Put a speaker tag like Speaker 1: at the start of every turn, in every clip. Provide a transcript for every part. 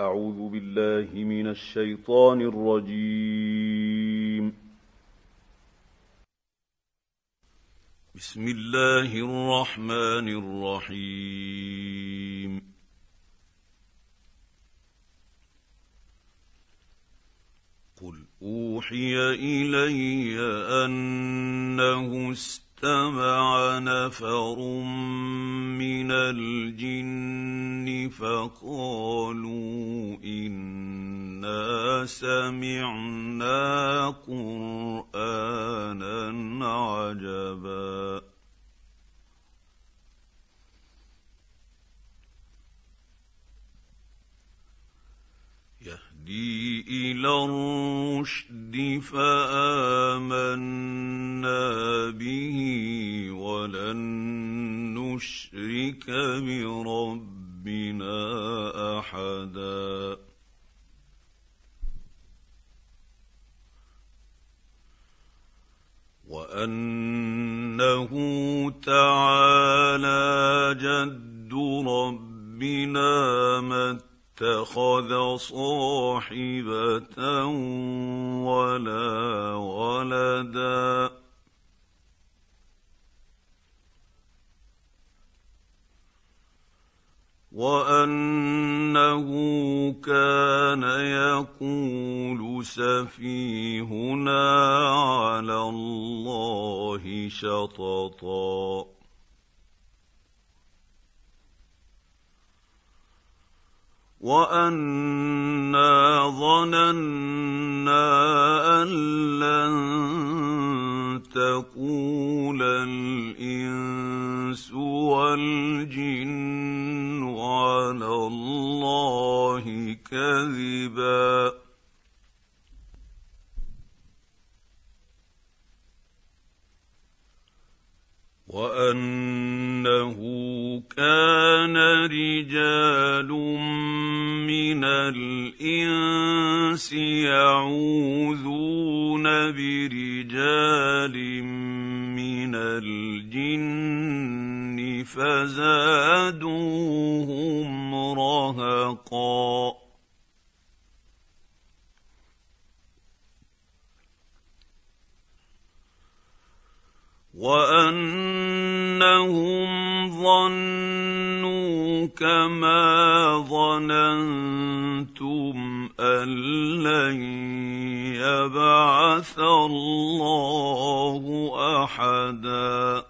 Speaker 1: أعوذ بالله من الشيطان الرجيم. بسم الله الرحمن الرحيم. قل أوحي إلي أنه استمع نفر من الجن فقالوا انا سمعنا قرانا عجبا يهدي إلى الرشد فآمنا به ولن نشرك بربنا أحدا. وأنه تعالى جد ربنا ما اتخذ صاحبة ولا ولدا. وأنه كان يقول سفيهنا على الله شططا. وانا ظننا ان لن تقول الانس والجن على الله كذبا وانه كان رجال من الإنس يعوذون برجال من الجن فزادوهم رهقا. وأنهم ظنوا كما ظننتم أن لن يبعث الله أحدا.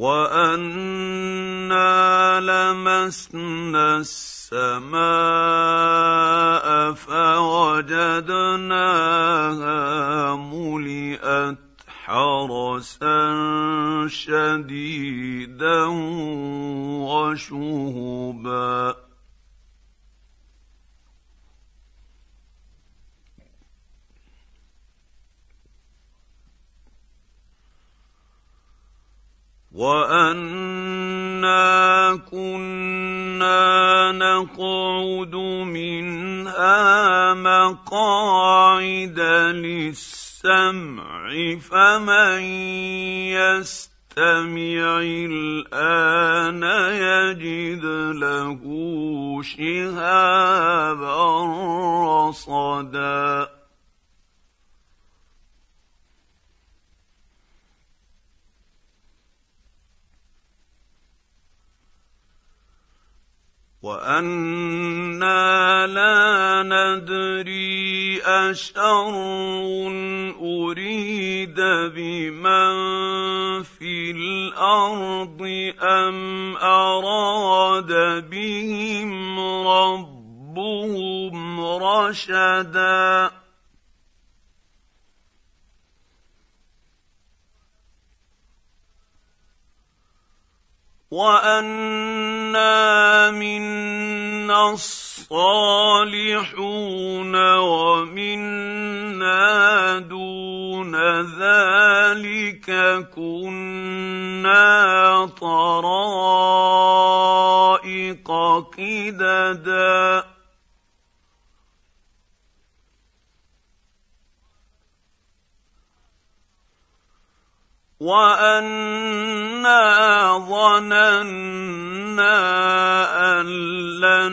Speaker 1: وانا لمسنا السماء فوجدناها ملئت حرسا شديدا وشهبا وانا كنا نقعد منها مقاعد للسمع فمن يستمع الان يجد له شهابا رصدا وأنا لا ندري اشر اريد بمن في الأرض ام اراد بهم ربهم رشدا وانا منا الصالحون ومنا دون ذلك كنا طرائق قددا وانا ظننا ان لن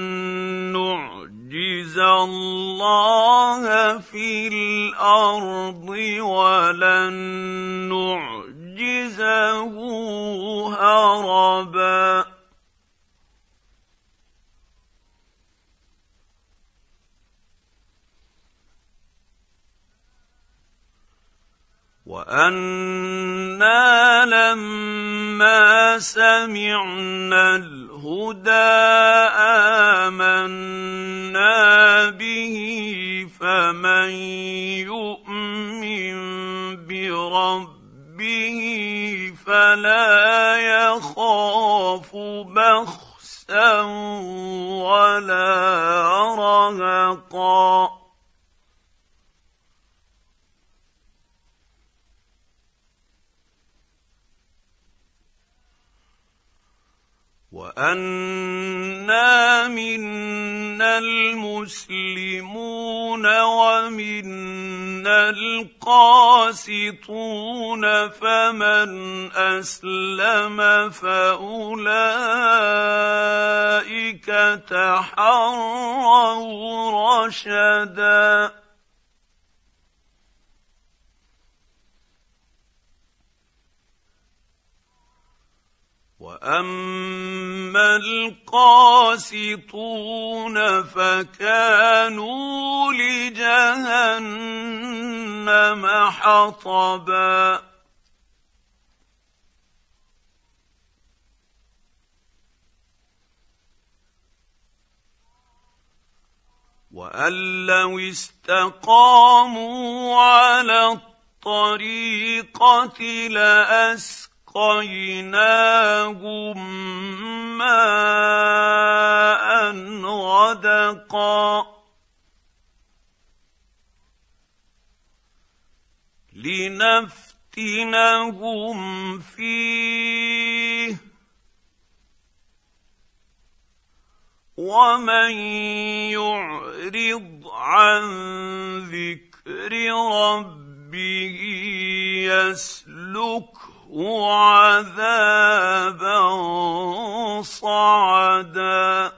Speaker 1: نعجز الله في الأرض ولن نعجزه هربا وأنا لما سمعنا الهدى آمنا به فمن يؤمن بربه فلا يخاف بخسا ولا رهقا. وانا منا المسلمون ومنا القاسطون فمن اسلم فاولئك تحروا رشدا واما القاسطون فكانوا لجهنم حطبا. وأن لو استقاموا على الطريقة لأسكنوا واسقيناهم ماء غدقا لنفتنهم فيه ومن يعرض عن ذكر ربه يسلك عذابا صعدا.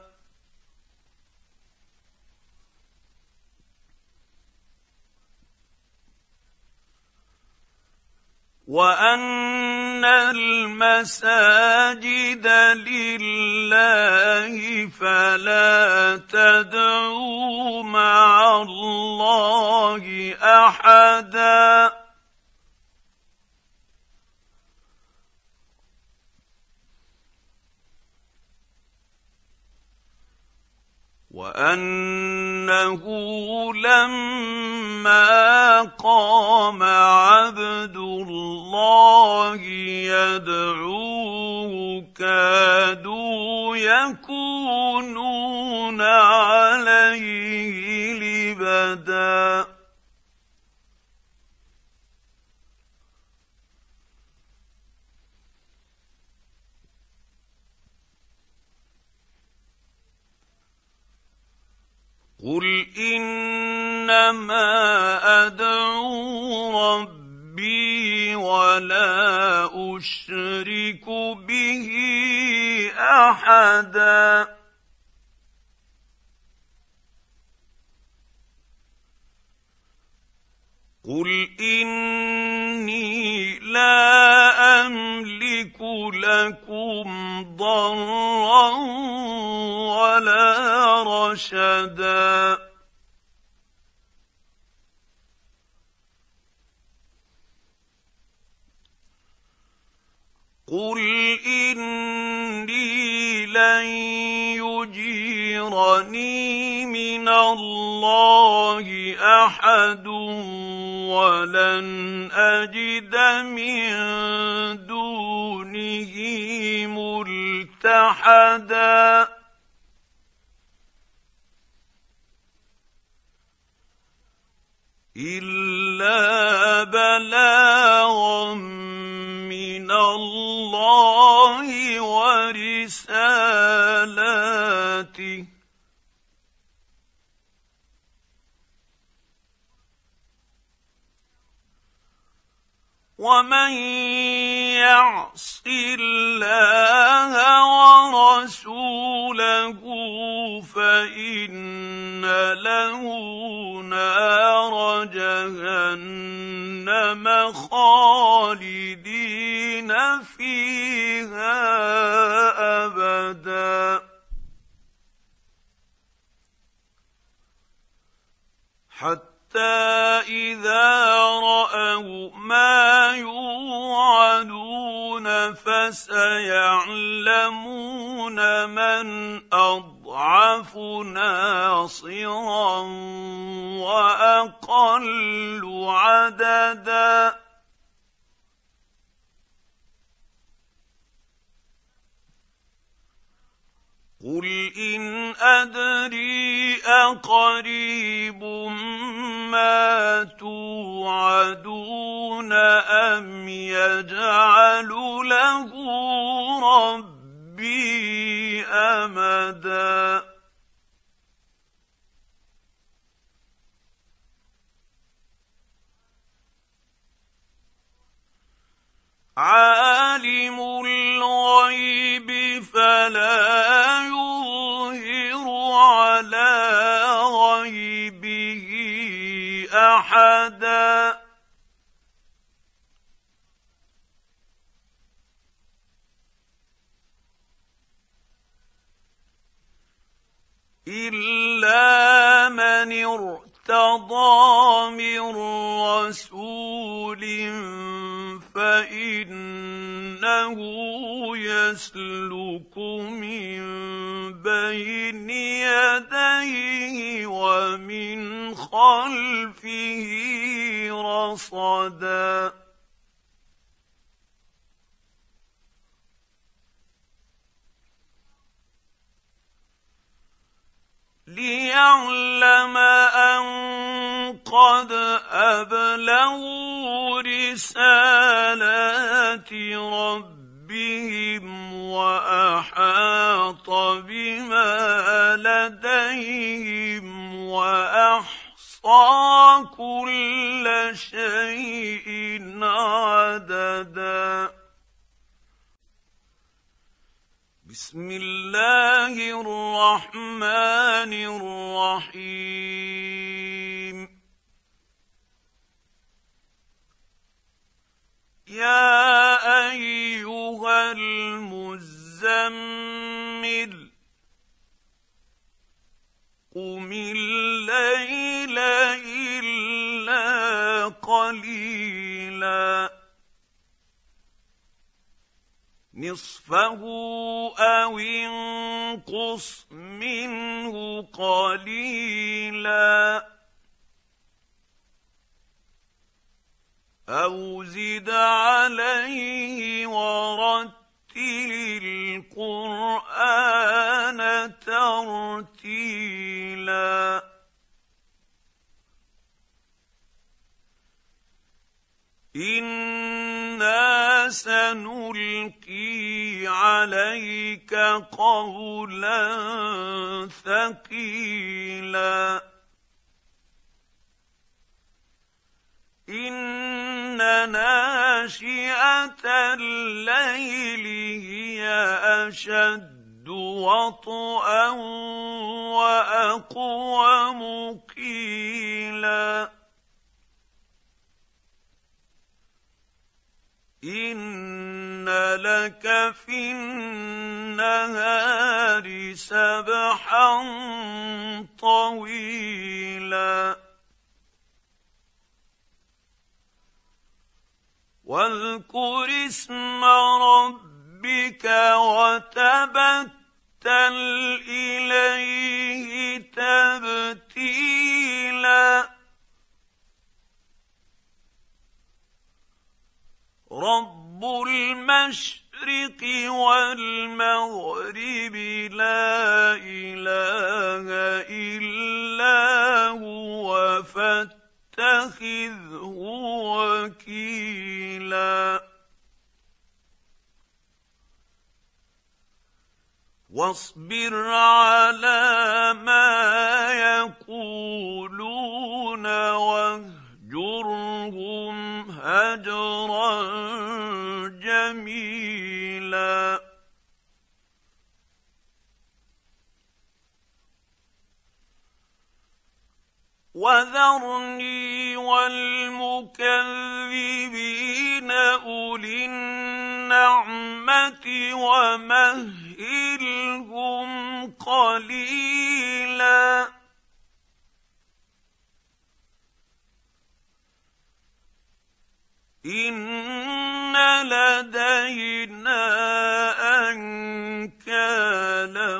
Speaker 1: وأن المساجد لله فلا تدعوا مع الله أحدا. وأنه لما قام عبد الله يدعوه كادوا يكونون عليه لبدا. قل انما ادعو ربي ولا اشرك به احدا قل اني لا أملك لكم ضرا ولا رشدا. قل اني لن يجيرني من الله احد ولن اجد من دونه ملتحدا الا بلاغا من الله ورسالاته ومن يعص الله ورسوله فان له نار جهنم خالدين فيها ابدا حتى إذا رأوا ما يوعدون فسيعلمون من أضعف ناصرا وأقل عددا. قل ان ادري اقريب ما توعدون أم يجعل له ربي أمدا؟ عالم الغيب فلا يظهر على غيبه. أحدا. إلا من ارتضى من رسول فانه يسلك من بين يديه ومن خلفه رصدا ليعلم قد أبلغوا رسالات ربهم وأحاط بما لديهم وأحصى كل شيء عددا. بسم الله الرحمن الرحيم. يا أيها المزمل قم الليل إلا قليلا. نصفه أو انقص منه قليلا. أو زد عليه ورتل القران ترتيلا أنا سنلقي عليك قولا ثقيلا ان ناشئه الليل هي اشد وطئا واقوم قيلا ان لك في النهار سبحا طويلا واذكر اسم ربك وتبتل إليه تبتيلا. رب المشرق والمغرب لا إله إلا هو فاتخذه وكيلا. واصبر على ما يقولون واهجرهم هجرا جميلا. وذرني والمكذبين أولي النعمة ومهلهم قليلا. إن لدينا أنكالا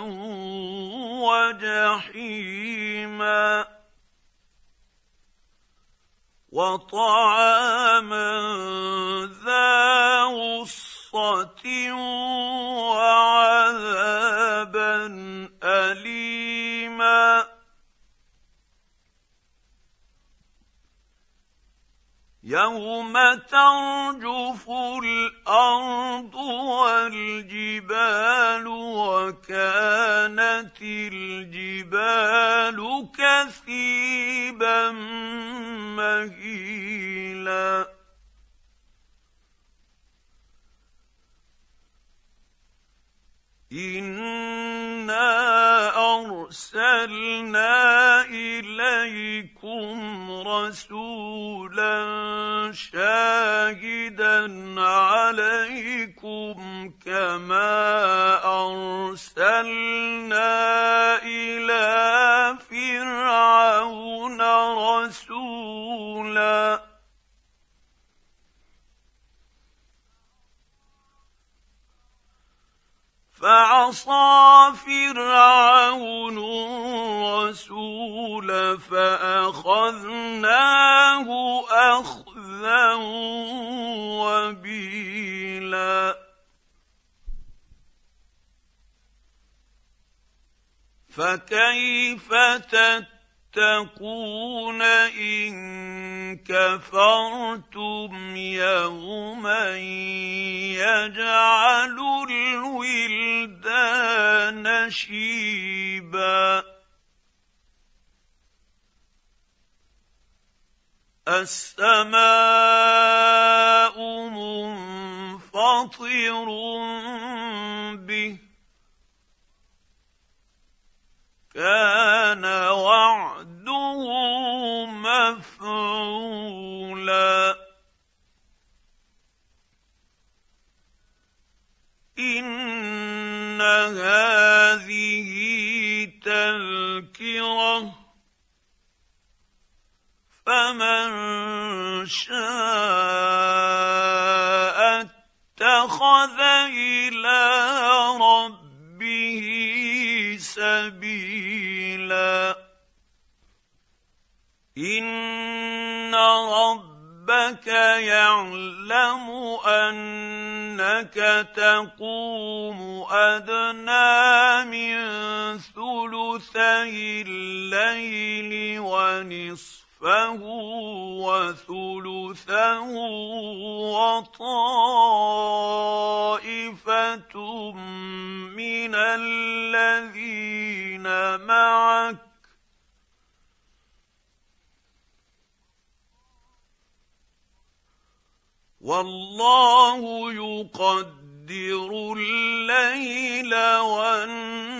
Speaker 1: وجحيما. وطعاما ذا غصة وعذابا يوم ترجف الأرض والجبال وكانت الجبال كثيبا مهيلا انا ارسلنا اليكم رسولا شاهدا عليكم كما أرسلنا إلى فرعون رسولا فعصى فرعون الرسول فأخذناه أخذا وبيلا. فكيف تتقون تتقون إن كفرتم يوما يجعل الولدان شيبا. السماء منفطر به. كان فمن شاء اتخذ إلى ربه سبيلا. إن ربك يعلم أنك تقوم أدنى من ثلثي الليل ونصف. نصفه وثلثه وطائفه من الذين معك والله يقدر الليل والنهار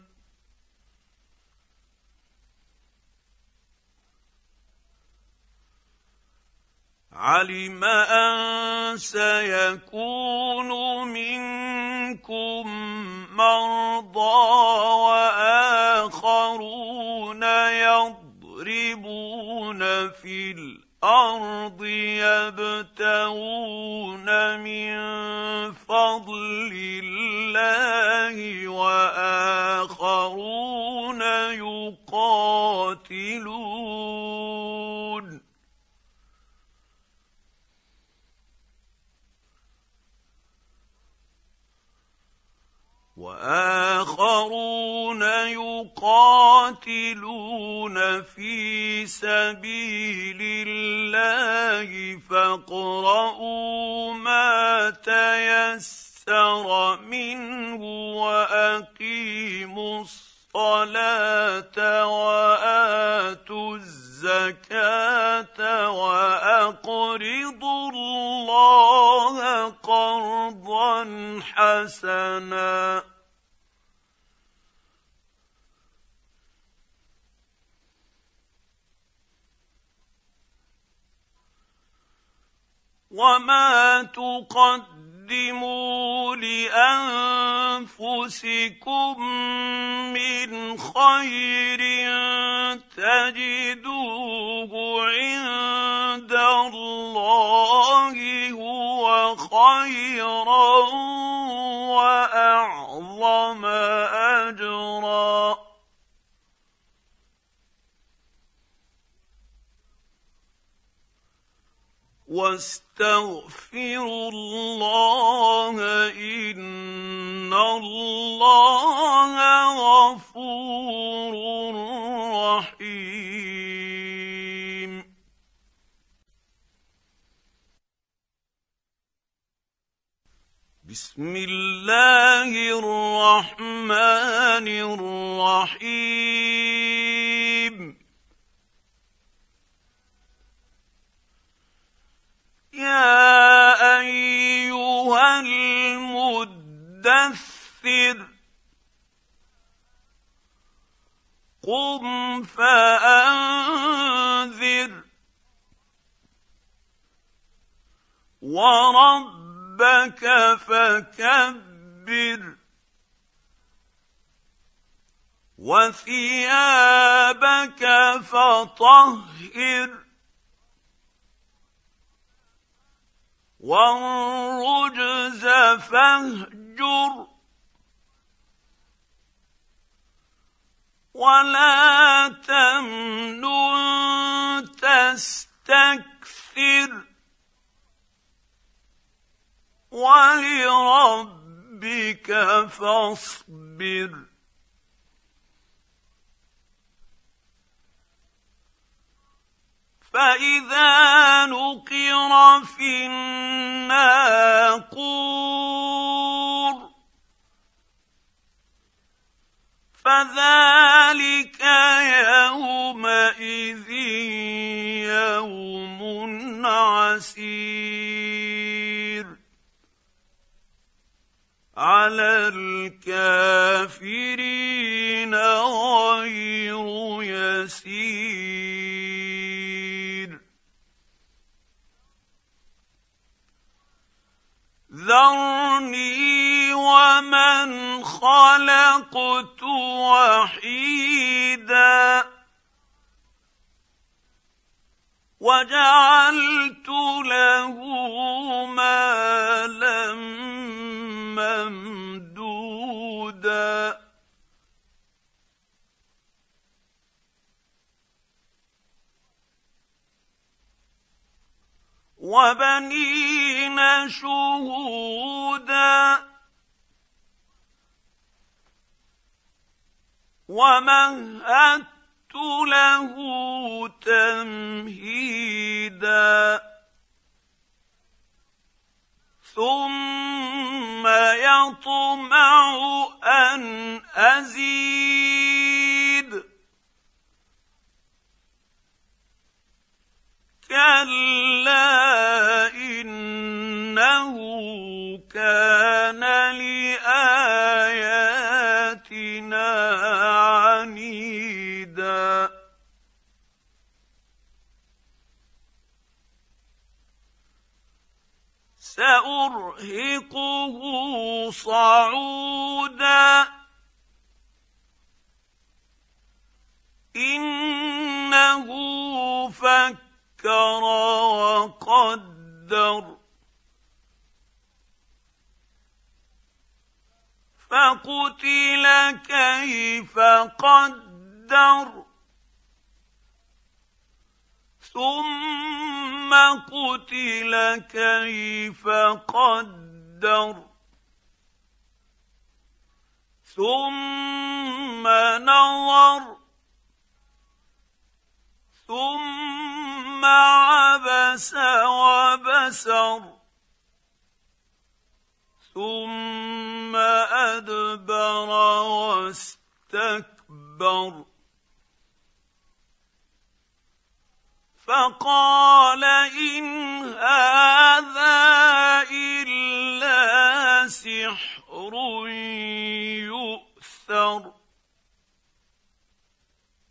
Speaker 1: علم أن سيكون منكم مرضى وآخرون يضربون في الأرض يبتغون يقاتلون في سبيل الله فاقرؤوا ما تيسر منه وأقيموا الصلاة وآتوا الزكاة وأقرضوا الله قرضا حسنا وما تقدموا لانفسكم من خير تجدوه عند الله هو خيرا واعظم اجرا واستغفروا الله إن الله غفور رحيم. بسم الله الرحمن الرحيم. يا أيها المدثر قم فأنذر. وربك فكبر. وثيابك فطهر. والرجز فاهجر ولا تمنن تستكثر ولربك فاصبر فاذا نقر في الناقور فذلك يومئذ يوم عسير على الكافرين ذرني ومن خلقت وحيدا. وجعلت له مالا ممدودا وبنين شهودا ومهدت له تمهيدا ثم يطمع أن أزيد كلا إنه كان لآياتنا عنيدا. سأرهقه صعودا. إنه فك فكر وقدر فقتل كيف قدر ثم قتل كيف قدر ثم نظر ثم عبس وبسر. ثم أدبر واستكبر. فقال إن هذا إلا سحر يؤثر.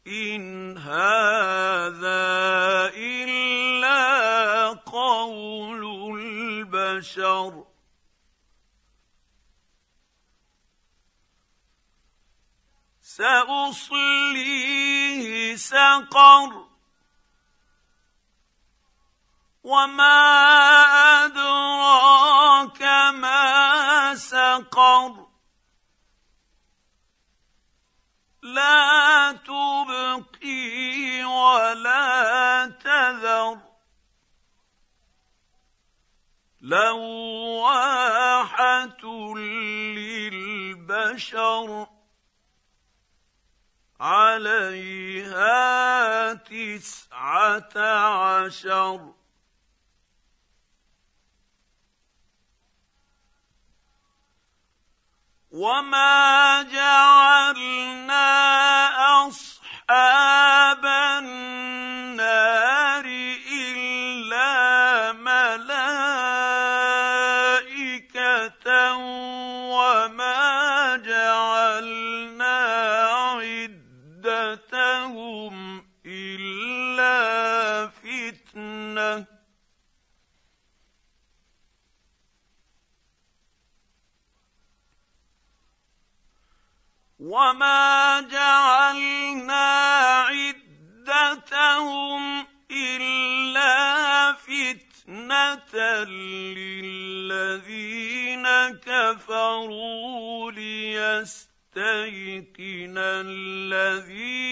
Speaker 1: إن هذا إلا البشر سأصليه سقر. وما أدراك ما سقر. عليها تسعة عشر. وما جعلنا أصحاب النار عدتهم إلا فتنة للذين كفروا ليستيقن الذين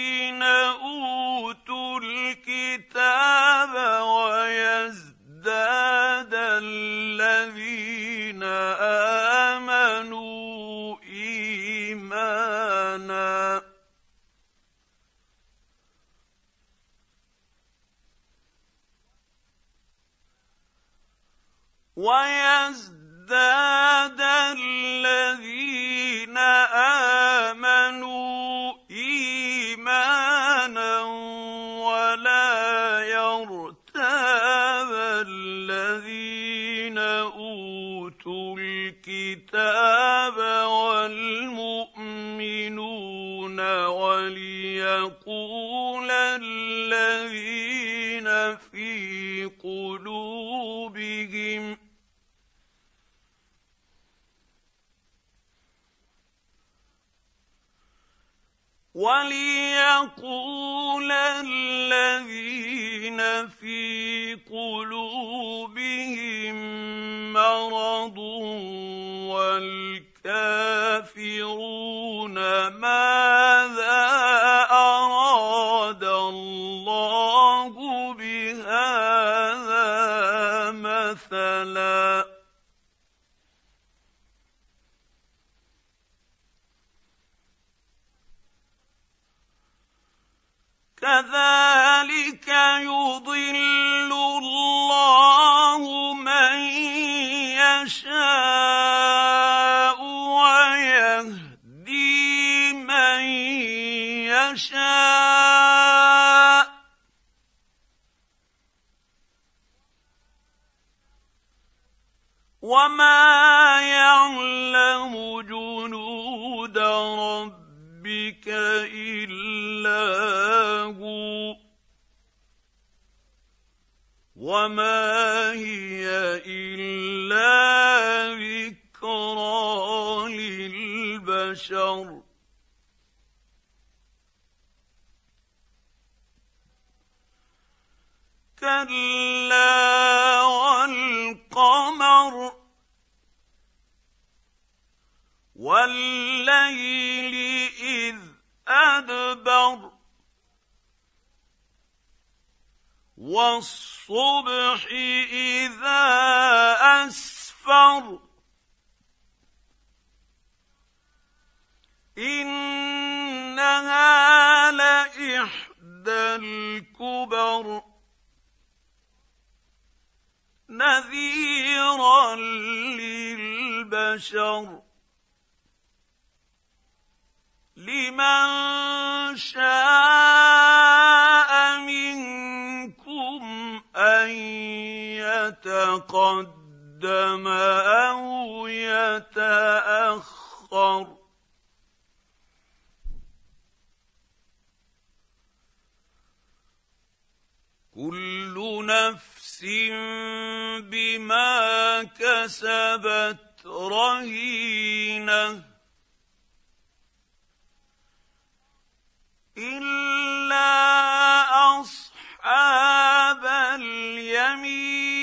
Speaker 1: ويزداد وليقول الذين في قلوبهم مرض والكافرون يتقدم أو يتأخر. كل نفس بما كسبت رهينة. إلا أصحاب اليمين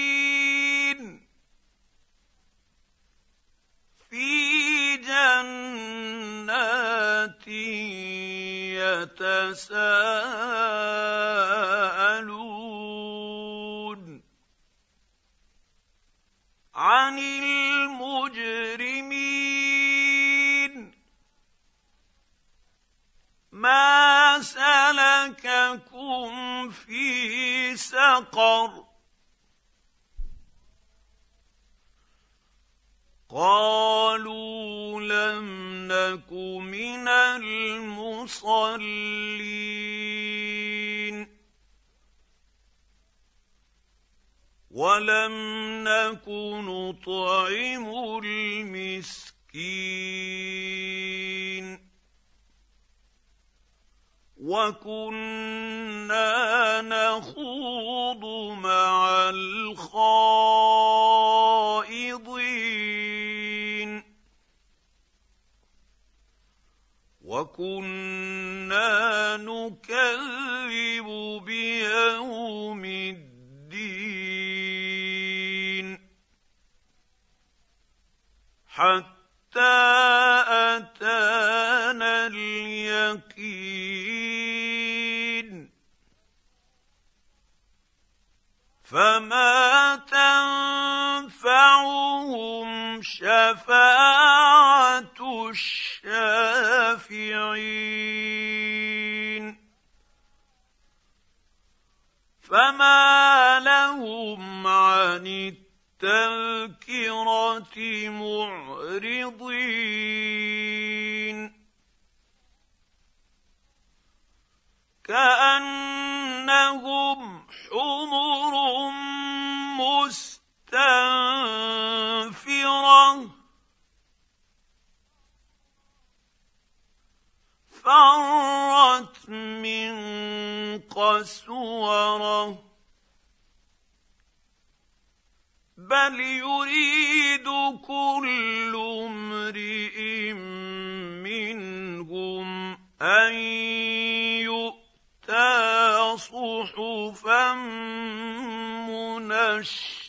Speaker 1: في جنات يتساءلون عن المجرمين ما سلككم في سقر قالوا فما لهم عن التذكره معرضين كانهم حمر مستنفره فرت من قسوره بل يريد كل امرئ منهم ان يؤتى صحفا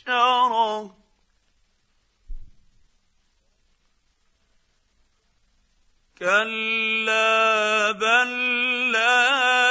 Speaker 1: منشره كلا بل لا